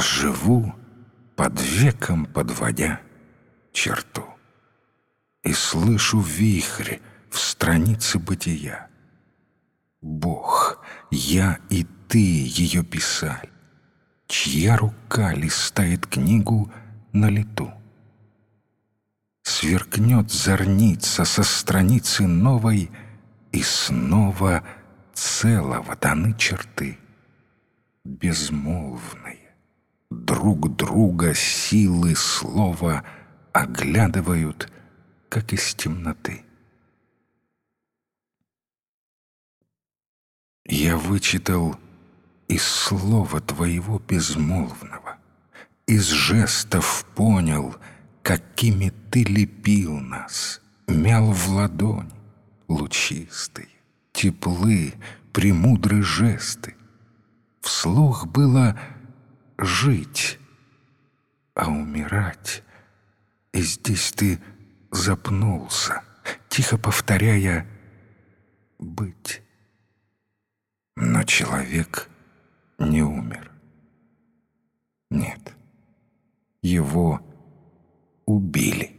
Живу под веком подводя черту И слышу вихрь в странице бытия. Бог, я и ты ее писали, Чья рука листает книгу на лету. Сверкнет зорница со страницы новой, И снова целого даны черты. Безмолвные, друг друга силы слова Оглядывают, как из темноты. Я вычитал из слова твоего безмолвного, Из жестов понял, какими ты лепил нас, Мял в ладонь лучистые, теплы, премудры жесты. Вслух было жить, а умирать. И здесь ты запнулся, тихо повторяя «быть». Но человек не умер. Нет, его убили.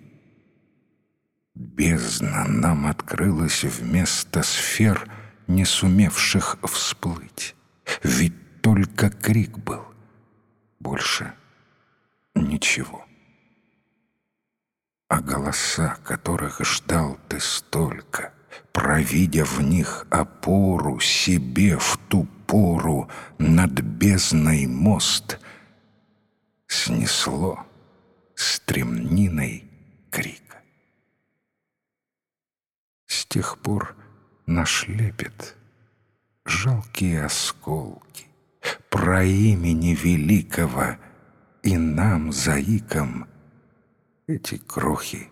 Бездна нам открылась вместо сфер, не сумевших всплыть. Ведь только крик был, больше ничего. А голоса, которых ждал ты столько — провидя в них опору себе в ту пору над бездной мост, снесло стремниной крика. С тех пор наш лепет жалкие осколки про имени великого, и нам, заикам, эти крохи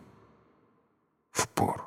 в впору.